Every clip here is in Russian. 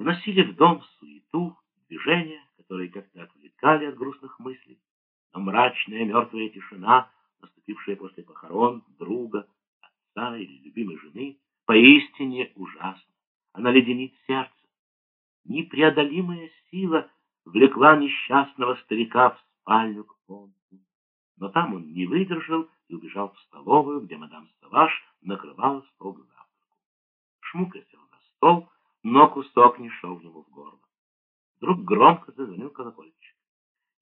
вносили в дом суету, движения, которые как-то отвлекали от грустных мыслей. Но мрачная мертвая тишина, наступившая после похорон друга, отца или любимой жены, поистине ужасна. Она леденит сердце. Непреодолимая сила влекла несчастного старика в спальню к понту. Но там он не выдержал и убежал в столовую, где мадам Саваш накрывала стол завтраку. Шмука сел но кусок не шел ему в горло. Вдруг громко зазвонил колокольчик,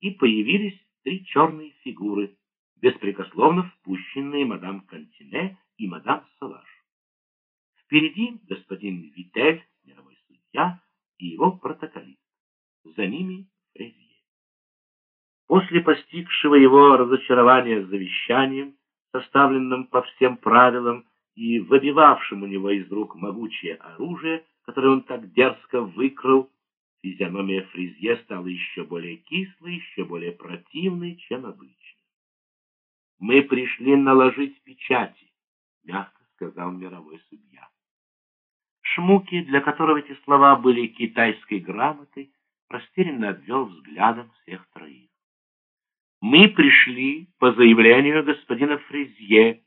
и появились три черные фигуры, беспрекословно впущенные мадам Кантине и мадам Саваш. Впереди господин Витель, мировой судья, и его протоколист. За ними Фрезье. После постигшего его разочарования завещанием, составленным по всем правилам и выбивавшим у него из рук могучее оружие, которое он так дерзко выкрал, физиономия Фризье стала еще более кислой, еще более противной, чем обычно. «Мы пришли наложить печати», — мягко сказал мировой судья. Шмуки, для которого эти слова были китайской грамотой, растерянно обвел взглядом всех троих. «Мы пришли по заявлению господина Фризье,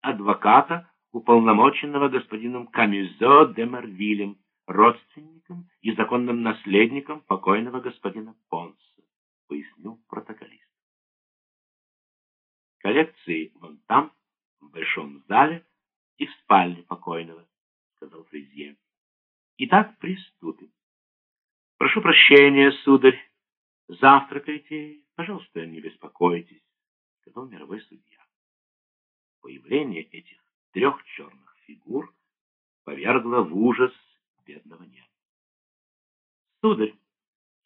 адвоката, уполномоченного господином Камюзо де Марвилем, родственником и законным наследником покойного господина Понса», пояснил протоколист. Коллекции вон там, в большом зале и в спальне покойного, сказал Фризье. Итак, приступим. Прошу прощения, сударь. Завтракайте, пожалуйста, не беспокойтесь, сказал мировой судья. Появление этих трех черных фигур повергло в ужас. Сударь,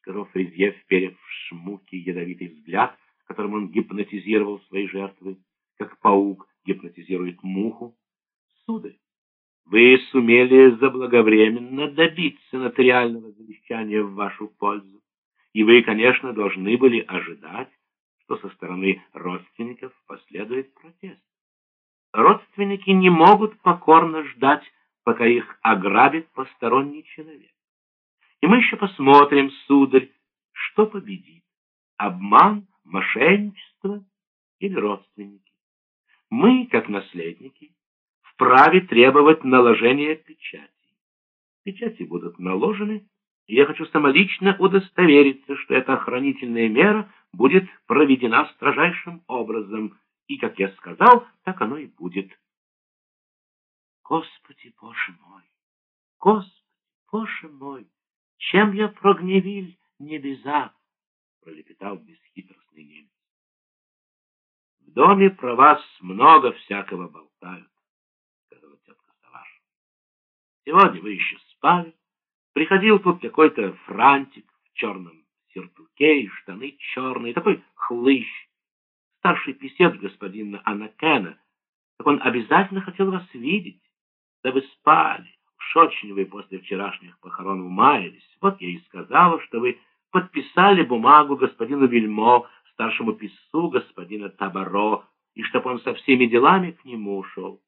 сказал Фризье, вперев в шмуки ядовитый взгляд, которым он гипнотизировал свои жертвы, как паук гипнотизирует муху. Сударь, вы сумели заблаговременно добиться нотариального завещания в вашу пользу, и вы, конечно, должны были ожидать, что со стороны родственников последует протест. Родственники не могут покорно ждать, пока их ограбит посторонний человек. И мы еще посмотрим, сударь, что победит — обман, мошенничество или родственники. Мы, как наследники, вправе требовать наложения печати. Печати будут наложены, и я хочу самолично удостовериться, что эта охранительная мера будет проведена строжайшим образом, и, как я сказал, так оно и будет. Господи, Боже мой! Господи, Боже мой! Чем я прогневил небеса? пролепетал бесхитростный немец. В доме про вас много всякого болтают. Сегодня вы еще спали. Приходил тут какой-то франтик в черном сюртуке и штаны черные, такой хлыщ, старший писец господина Анакена. Так он обязательно хотел вас видеть. Да вы спали. Уж очень вы после вчерашних похорон умаялись. Вот я и сказала, что вы подписали бумагу господину Вильмо, старшему писцу господина Табаро, и чтоб он со всеми делами к нему ушел.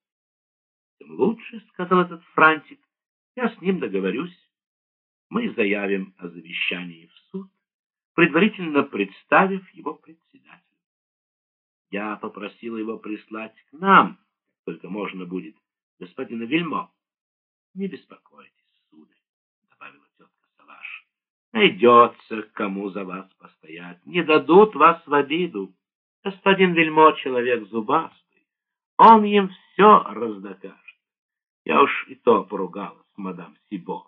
Тем лучше, — сказал этот Франтик, — я с ним договорюсь. Мы заявим о завещании в суд, предварительно представив его председателю. Я попросил его прислать к нам, только можно будет, господина Вельмо. Не беспокойтесь, сударь, — добавила тетка Салаш. Найдется, кому за вас постоять. Не дадут вас в обиду. Господин Вельмо — человек зубастый. Он им все раздокажет. Я уж и то поругалась с мадам Сибо.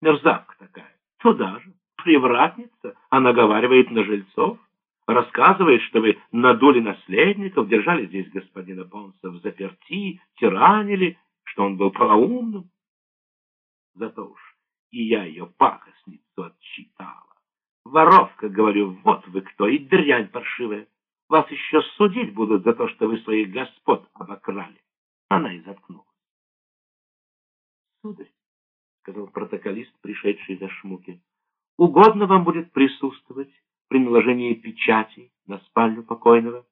Мерзавка такая. Туда же, привратница, она говаривает на жильцов, рассказывает, что вы надули наследников, держали здесь господина Бонса в заперти, тиранили, что он был полоумным. Зато уж и я ее пакостницу отчитала. Воровка, говорю, вот вы кто, и дрянь паршивая. Вас еще судить будут за то, что вы своих господ обокрали. Она и заткнула сударь, — сказал протоколист, пришедший за шмуки, — угодно вам будет присутствовать при наложении печати на спальню покойного?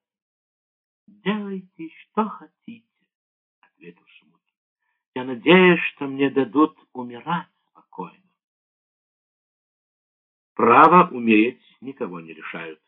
— Делайте, что хотите, — я надеюсь, что мне дадут умирать спокойно. Право умереть никого не решают.